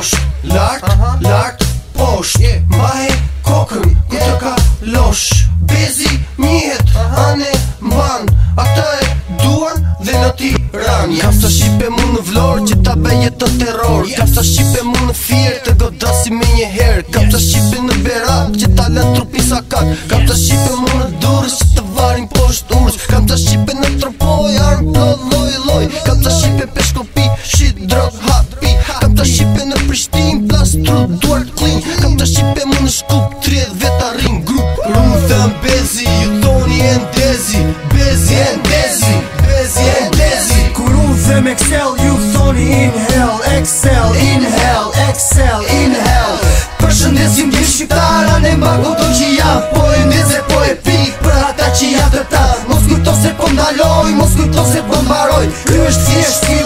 posht Lark, lark, posht Mahe, kokën, ku të ka losh Bezi, njëhet, anë man A të e duan dhe në ti ranjë Kam sa shqipe mu në vlorë që ta bëjë të terror Kam sa shqipe mu në firë të godasi me një herë Kam sa shqipe në berat që ta lënë trupi sakat kak Kam sa shqipe mu në vlorë struktuar t'ku Kam të shqipe më në shkup Tre dhe vetë arrin grup Rumë thëm bezi Ju thoni e ndezi Bezi e ndezi Bezi e ndezi Kur unë thëm excel Ju thoni inhale Excel Inhale Excel Inhale Për shëndezim dhe shqiptara Ne mba goto që jam Po e ndeze po e pik Për ata që jatë të ta Mos kujto se po ndaloj Mos kujto se po mbaroj Kjo është fjesht fjesht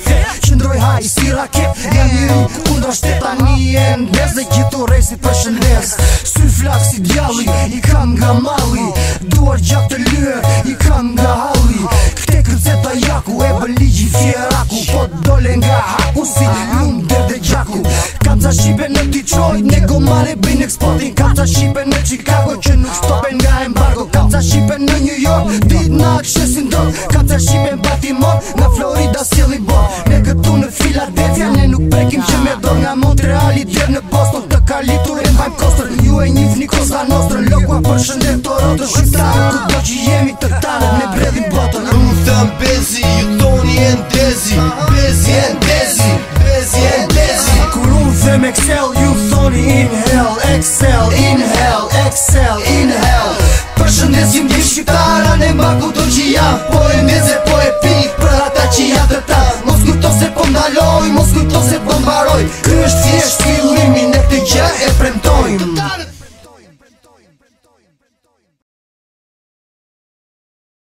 shtetë që haj si raket Jam një ru kundra shtetë një e në lez dhe gjithu rej si përshëndes sy flak si djalli i kam nga mali duar gjak të lyër i kam nga halli këte kërcet të jaku e bën ligji fjeraku po të dole nga haku si lumë dhe dhe gjaku kam ca shqipe në Detroit ne gomare bëjnë eksportin kam ca shqipe në Chicago që nuk stopen nga embargo kam ca shqipe në New York dit nga këshesin dorë kam ca shqipe në Baltimore nga Florida Silly Boy djerë në Boston Të kalitur litur e mbajnë kostër Ju e njif një kosa nostrë Lokua për shëndet të rotë Shqiptarë Ku do që jemi të tanë, ne bredhim botën Në më thëmë bezi Ju thoni e në dezi Bezi e në dezi Bezi e në Kur unë thëmë Excel Ju thoni in hell Excel In hell Excel In hell Për shëndet si më shqiptarë Ane mba ku do që jam Po e me мной Лишь те, что вы